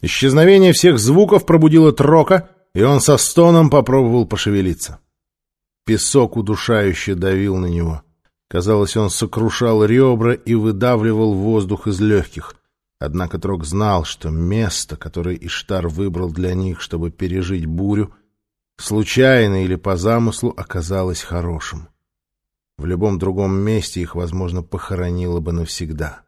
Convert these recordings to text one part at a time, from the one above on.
Исчезновение всех звуков пробудило Трока, и он со стоном попробовал пошевелиться. Песок удушающе давил на него. Казалось, он сокрушал ребра и выдавливал воздух из легких. Однако Трок знал, что место, которое Иштар выбрал для них, чтобы пережить бурю, случайно или по замыслу оказалось хорошим. В любом другом месте их, возможно, похоронило бы навсегда.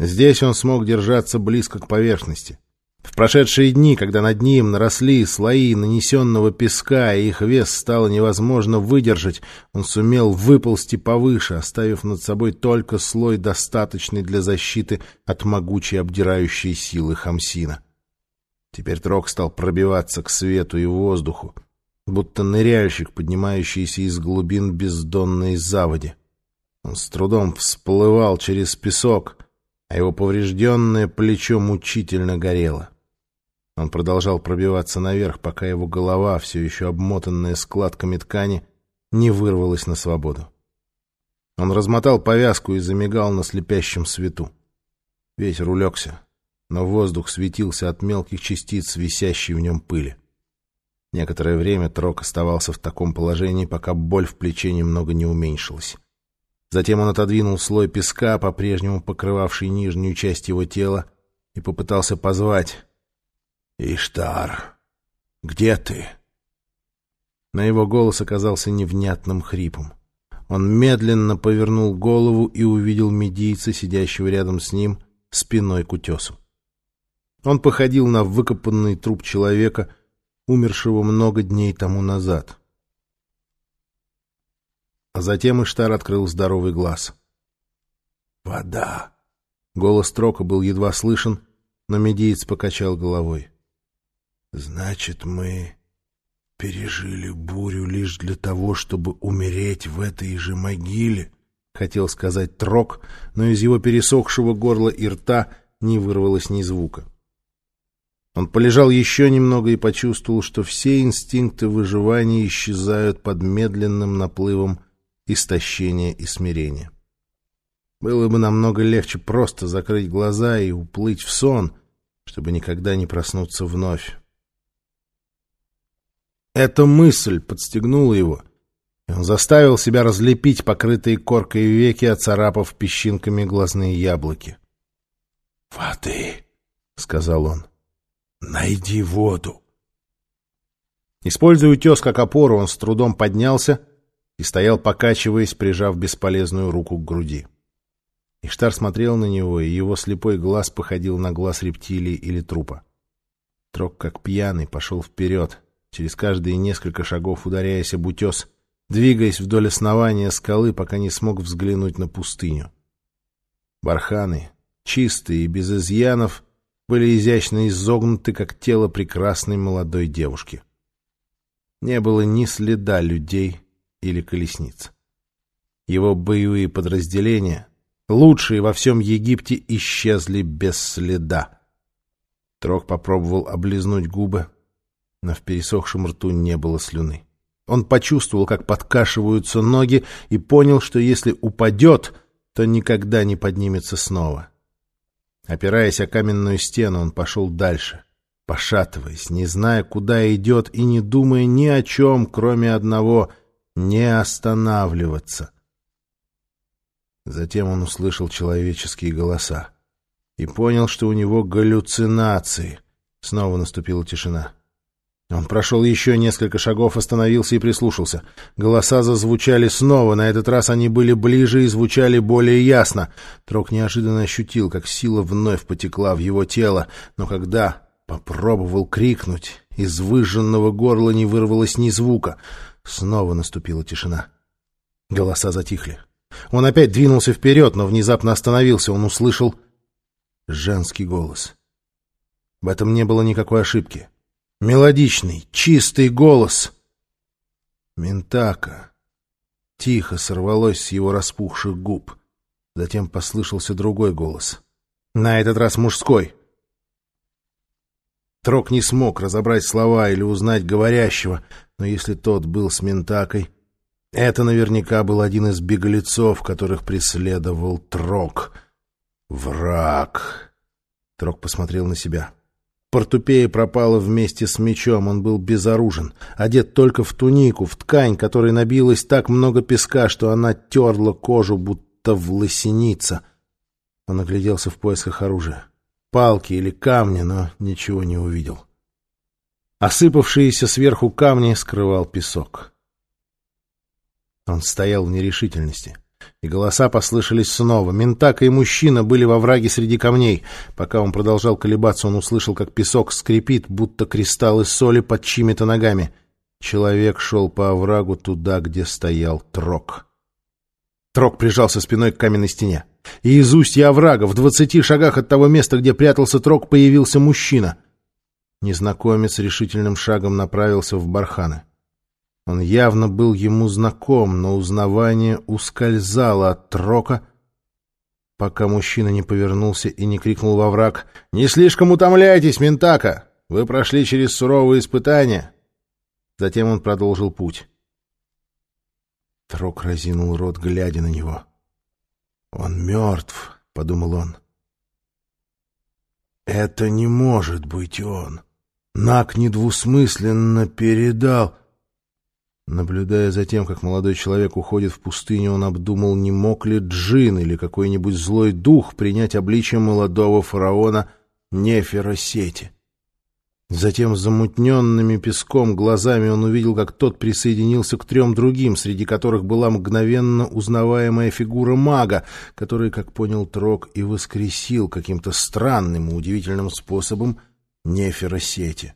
Здесь он смог держаться близко к поверхности. В прошедшие дни, когда над ним наросли слои нанесенного песка, и их вес стало невозможно выдержать, он сумел выползти повыше, оставив над собой только слой, достаточный для защиты от могучей обдирающей силы Хамсина. Теперь Трок стал пробиваться к свету и воздуху, будто ныряльщик, поднимающийся из глубин бездонной заводи. Он с трудом всплывал через песок, а его поврежденное плечо мучительно горело. Он продолжал пробиваться наверх, пока его голова, все еще обмотанная складками ткани, не вырвалась на свободу. Он размотал повязку и замигал на слепящем свету. Ветер улегся, но воздух светился от мелких частиц, висящей в нем пыли. Некоторое время Трок оставался в таком положении, пока боль в плече немного не уменьшилась. Затем он отодвинул слой песка, по-прежнему покрывавший нижнюю часть его тела, и попытался позвать «Иштар, где ты?» На его голос оказался невнятным хрипом. Он медленно повернул голову и увидел медийца, сидящего рядом с ним, спиной к утесу. Он походил на выкопанный труп человека, умершего много дней тому назад. А затем Иштар открыл здоровый глаз. «Вода!» Голос Трока был едва слышен, но медиец покачал головой. Значит, мы пережили бурю лишь для того, чтобы умереть в этой же могиле, хотел сказать Трок, но из его пересохшего горла и рта не вырвалось ни звука. Он полежал еще немного и почувствовал, что все инстинкты выживания исчезают под медленным наплывом истощения и смирения. Было бы намного легче просто закрыть глаза и уплыть в сон, чтобы никогда не проснуться вновь. Эта мысль подстегнула его, и он заставил себя разлепить покрытые коркой веки, оцарапав песчинками глазные яблоки. «Воды!» — сказал он. «Найди воду!» Используя утес как опору, он с трудом поднялся и стоял, покачиваясь, прижав бесполезную руку к груди. Иштар смотрел на него, и его слепой глаз походил на глаз рептилии или трупа. Трок, как пьяный, пошел вперед, через каждые несколько шагов ударяясь об утес, двигаясь вдоль основания скалы, пока не смог взглянуть на пустыню. Барханы, чистые и без изъянов, были изящно изогнуты, как тело прекрасной молодой девушки. Не было ни следа людей или колесниц. Его боевые подразделения, лучшие во всем Египте, исчезли без следа. Трог попробовал облизнуть губы, но в пересохшем рту не было слюны. Он почувствовал, как подкашиваются ноги, и понял, что если упадет, то никогда не поднимется снова. Опираясь о каменную стену, он пошел дальше, пошатываясь, не зная, куда идет, и не думая ни о чем, кроме одного — не останавливаться. Затем он услышал человеческие голоса и понял, что у него галлюцинации. Снова наступила тишина. Он прошел еще несколько шагов, остановился и прислушался. Голоса зазвучали снова, на этот раз они были ближе и звучали более ясно. Трок неожиданно ощутил, как сила вновь потекла в его тело, но когда попробовал крикнуть, из выжженного горла не вырвалось ни звука. Снова наступила тишина. Голоса затихли. Он опять двинулся вперед, но внезапно остановился. Он услышал женский голос. В этом не было никакой ошибки. Мелодичный, чистый голос. Ментака. Тихо сорвалось с его распухших губ. Затем послышался другой голос. На этот раз мужской. Трок не смог разобрать слова или узнать говорящего, но если тот был с Ментакой, это наверняка был один из беглецов, которых преследовал Трок. Враг. Трок посмотрел на себя. Портупея пропала вместе с мечом, он был безоружен, одет только в тунику, в ткань, которой набилось так много песка, что она терла кожу, будто в лосеница. Он огляделся в поисках оружия. Палки или камни, но ничего не увидел. Осыпавшиеся сверху камни скрывал песок. Он стоял в нерешительности и голоса послышались снова. Ментака и мужчина были во враге среди камней. Пока он продолжал колебаться, он услышал, как песок скрипит, будто кристаллы соли под чьими-то ногами. Человек шел по оврагу туда, где стоял Трок. Трок прижался спиной к каменной стене. И из устья оврага, в двадцати шагах от того места, где прятался Трок, появился мужчина. Незнакомец решительным шагом направился в барханы. Он явно был ему знаком, но узнавание ускользало от Трока, пока мужчина не повернулся и не крикнул во враг «Не слишком утомляйтесь, Ментака! Вы прошли через суровые испытания!» Затем он продолжил путь. Трок разинул рот, глядя на него. «Он мертв», — подумал он. «Это не может быть он. Нак недвусмысленно передал...» Наблюдая за тем, как молодой человек уходит в пустыню, он обдумал, не мог ли джин или какой-нибудь злой дух принять обличие молодого фараона Неферосети. Затем замутненными песком глазами он увидел, как тот присоединился к трем другим, среди которых была мгновенно узнаваемая фигура мага, который, как понял Трок, и воскресил каким-то странным и удивительным способом Неферосети.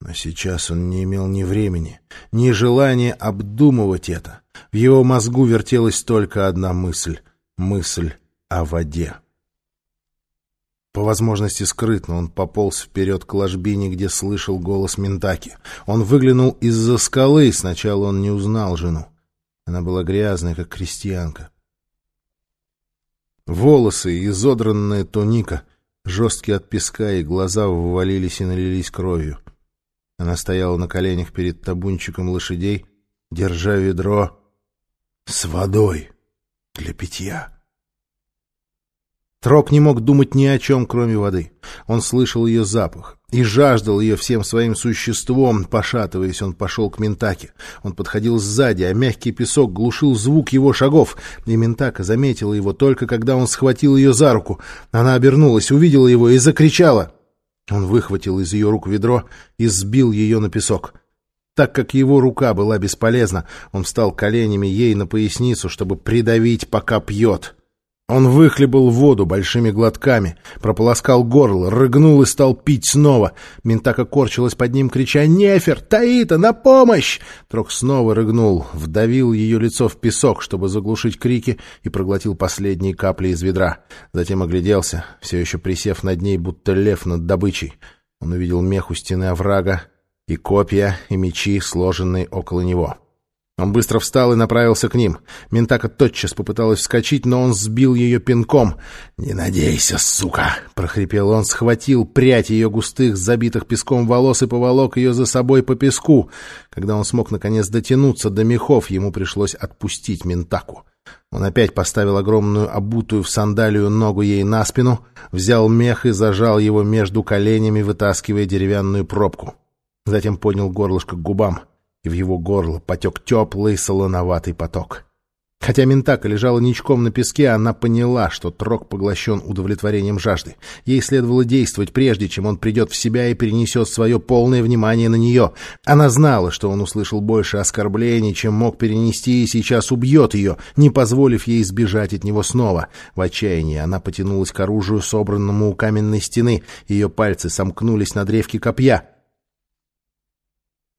Но сейчас он не имел ни времени, ни желания обдумывать это. В его мозгу вертелась только одна мысль — мысль о воде. По возможности скрытно он пополз вперед к ложбине, где слышал голос Ментаки. Он выглянул из-за скалы, сначала он не узнал жену. Она была грязная, как крестьянка. Волосы, изодранная туника, жесткие от песка, и глаза ввалились и налились кровью. Она стояла на коленях перед табунчиком лошадей, держа ведро с водой для питья. Трок не мог думать ни о чем, кроме воды. Он слышал ее запах и жаждал ее всем своим существом. Пошатываясь, он пошел к Ментаке. Он подходил сзади, а мягкий песок глушил звук его шагов. И Ментака заметила его только, когда он схватил ее за руку. Она обернулась, увидела его и закричала — он выхватил из ее рук ведро и сбил ее на песок. Так как его рука была бесполезна, он встал коленями ей на поясницу, чтобы придавить, пока пьет. Он выхлебал воду большими глотками, прополоскал горло, рыгнул и стал пить снова. Ментака корчилась под ним, крича «Нефер! Таита! На помощь!» Трок снова рыгнул, вдавил ее лицо в песок, чтобы заглушить крики, и проглотил последние капли из ведра. Затем огляделся, все еще присев над ней, будто лев над добычей. Он увидел мех у стены оврага и копья, и мечи, сложенные около него. Он быстро встал и направился к ним. Ментака тотчас попыталась вскочить, но он сбил ее пинком. «Не надейся, сука!» — прохрипел он, схватил прядь ее густых, забитых песком волос и поволок ее за собой по песку. Когда он смог наконец дотянуться до мехов, ему пришлось отпустить Ментаку. Он опять поставил огромную обутую в сандалию ногу ей на спину, взял мех и зажал его между коленями, вытаскивая деревянную пробку. Затем поднял горлышко к губам — и в его горло потек теплый солоноватый поток. Хотя Ментака лежала ничком на песке, она поняла, что Трок поглощен удовлетворением жажды. Ей следовало действовать, прежде чем он придет в себя и перенесет свое полное внимание на нее. Она знала, что он услышал больше оскорблений, чем мог перенести, и сейчас убьет ее, не позволив ей сбежать от него снова. В отчаянии она потянулась к оружию, собранному у каменной стены. Ее пальцы сомкнулись на древке копья —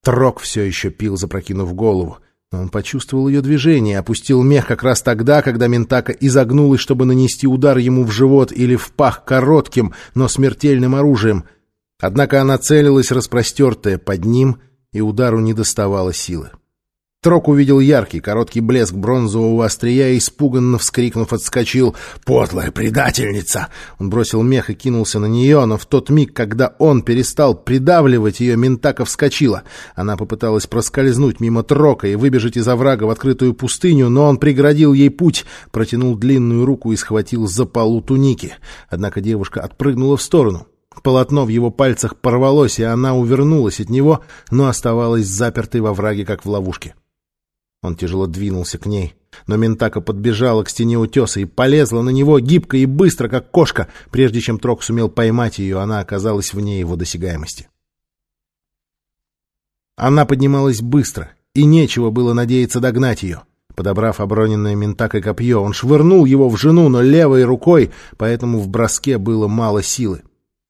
Трок все еще пил, запрокинув голову. Но он почувствовал ее движение, опустил мех как раз тогда, когда Ментака изогнулась, чтобы нанести удар ему в живот или в пах коротким, но смертельным оружием. Однако она целилась распростертая под ним, и удару не доставала силы. Трок увидел яркий, короткий блеск бронзового острия и, испуганно вскрикнув, отскочил. «Подлая предательница!» Он бросил мех и кинулся на нее, но в тот миг, когда он перестал придавливать ее, Ментака вскочила. Она попыталась проскользнуть мимо Трока и выбежать из оврага в открытую пустыню, но он преградил ей путь, протянул длинную руку и схватил за полу туники. Однако девушка отпрыгнула в сторону. Полотно в его пальцах порвалось, и она увернулась от него, но оставалась запертой во враге, как в ловушке. Он тяжело двинулся к ней, но Ментака подбежала к стене утеса и полезла на него гибко и быстро, как кошка. Прежде чем Трок сумел поймать ее, она оказалась вне его досягаемости. Она поднималась быстро, и нечего было надеяться догнать ее. Подобрав оброненное ментакой копье, он швырнул его в жену, но левой рукой, поэтому в броске было мало силы.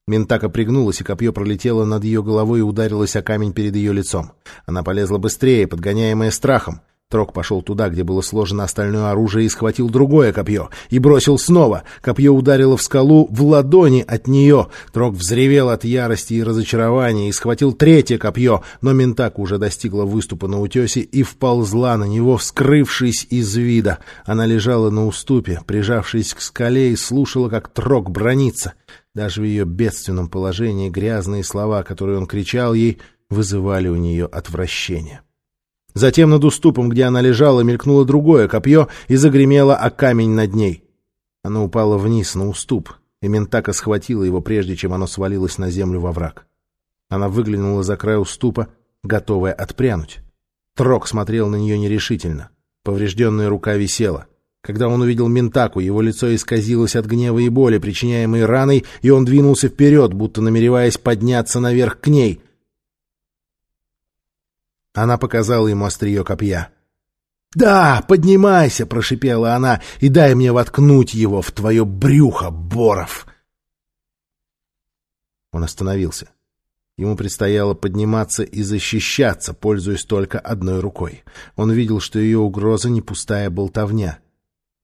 Ментака пригнулась, и копье пролетело над ее головой и ударилось о камень перед ее лицом. Она полезла быстрее, подгоняемая страхом. Трок пошел туда, где было сложено остальное оружие, и схватил другое копье. И бросил снова. Копье ударило в скалу в ладони от нее. Трок взревел от ярости и разочарования и схватил третье копье, но Ментак уже достигла выступа на утесе и вползла на него, вскрывшись из вида. Она лежала на уступе, прижавшись к скале, и слушала, как Трок бронится. Даже в ее бедственном положении грязные слова, которые он кричал ей, вызывали у нее отвращение. Затем над уступом, где она лежала, мелькнуло другое копье и загремело о камень над ней. Оно упало вниз на уступ, и Ментака схватила его, прежде чем оно свалилось на землю во враг. Она выглянула за край уступа, готовая отпрянуть. Трок смотрел на нее нерешительно. Поврежденная рука висела. Когда он увидел Ментаку, его лицо исказилось от гнева и боли, причиняемой раной, и он двинулся вперед, будто намереваясь подняться наверх к ней. Она показала ему острие копья. «Да, поднимайся!» — прошипела она, — «и дай мне воткнуть его в твое брюхо, Боров!» Он остановился. Ему предстояло подниматься и защищаться, пользуясь только одной рукой. Он видел, что ее угроза не пустая болтовня.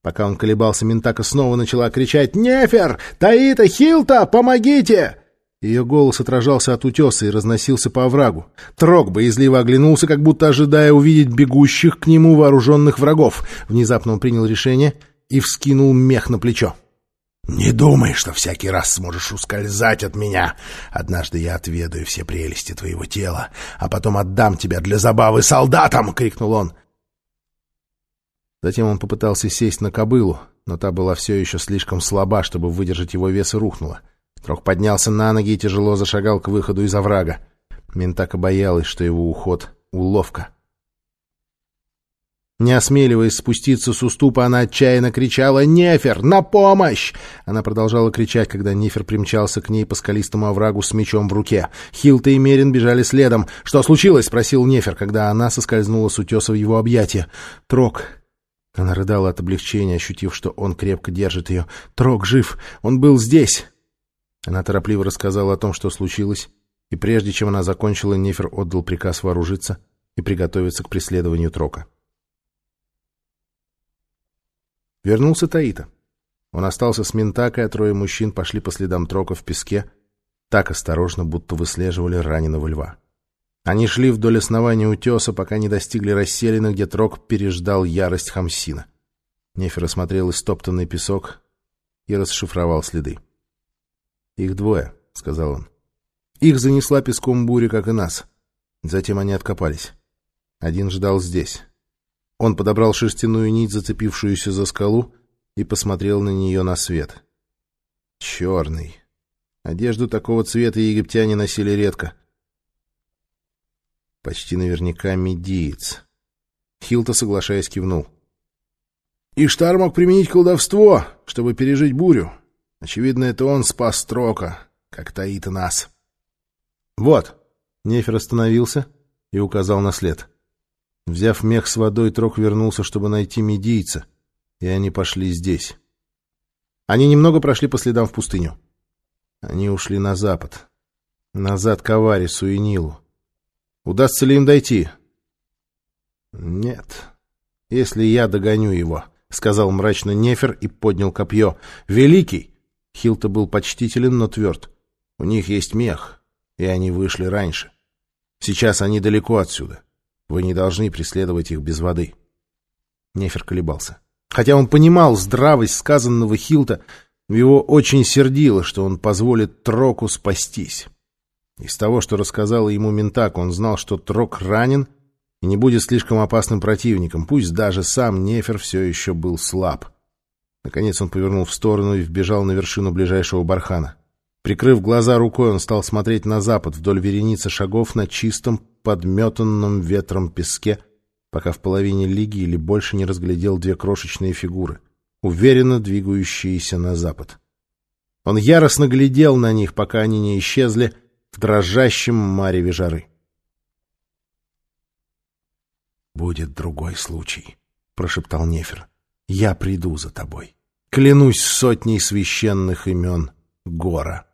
Пока он колебался, Ментака снова начала кричать «Нефер! Таита! Хилта! Помогите!» Ее голос отражался от утеса и разносился по оврагу. Трог боязливо оглянулся, как будто ожидая увидеть бегущих к нему вооруженных врагов. Внезапно он принял решение и вскинул мех на плечо. «Не думай, что всякий раз сможешь ускользать от меня. Однажды я отведаю все прелести твоего тела, а потом отдам тебя для забавы солдатам!» — крикнул он. Затем он попытался сесть на кобылу, но та была все еще слишком слаба, чтобы выдержать его вес и рухнула. — Трох поднялся на ноги и тяжело зашагал к выходу из оврага. Ментака боялась, что его уход — уловка. Не осмеливаясь спуститься с уступа, она отчаянно кричала «Нефер! На помощь!» Она продолжала кричать, когда Нефер примчался к ней по скалистому оврагу с мечом в руке. Хилта и Мерин бежали следом. «Что случилось?» — спросил Нефер, когда она соскользнула с утеса в его объятия. «Трок!» Она рыдала от облегчения, ощутив, что он крепко держит ее. «Трок жив! Он был здесь!» Она торопливо рассказала о том, что случилось, и прежде чем она закончила, Нефер отдал приказ вооружиться и приготовиться к преследованию Трока. Вернулся Таита. Он остался с Ментакой, а трое мужчин пошли по следам Трока в песке, так осторожно, будто выслеживали раненого льва. Они шли вдоль основания утеса, пока не достигли расселины, где Трок переждал ярость Хамсина. Нефер осмотрел истоптанный песок и расшифровал следы. «Их двое», — сказал он. «Их занесла песком буря, как и нас. Затем они откопались. Один ждал здесь. Он подобрал шерстяную нить, зацепившуюся за скалу, и посмотрел на нее на свет. Черный. Одежду такого цвета египтяне носили редко. Почти наверняка медиец. Хилта, соглашаясь, кивнул. «Иштар мог применить колдовство, чтобы пережить бурю. Очевидно, это он спас Трока, как таит нас. «Вот!» — Нефер остановился и указал на след. Взяв мех с водой, Трок вернулся, чтобы найти медийца, и они пошли здесь. Они немного прошли по следам в пустыню. Они ушли на запад. Назад к Аварису и Нилу. Удастся ли им дойти? Нет. Если я догоню его, — сказал мрачно Нефер и поднял копье. Великий! Хилта был почтителен, но тверд. У них есть мех, и они вышли раньше. Сейчас они далеко отсюда. Вы не должны преследовать их без воды. Нефер колебался. Хотя он понимал здравость сказанного Хилта, его очень сердило, что он позволит Троку спастись. Из того, что рассказала ему Ментак, он знал, что Трок ранен и не будет слишком опасным противником, пусть даже сам Нефер все еще был слаб. Наконец он повернул в сторону и вбежал на вершину ближайшего бархана. Прикрыв глаза рукой, он стал смотреть на запад вдоль вереницы шагов на чистом, подметанном ветром песке, пока в половине лиги или больше не разглядел две крошечные фигуры, уверенно двигающиеся на запад. Он яростно глядел на них, пока они не исчезли в дрожащем мареве жары. «Будет другой случай», — прошептал Нефер. «Я приду за тобой. Клянусь сотней священных имен Гора».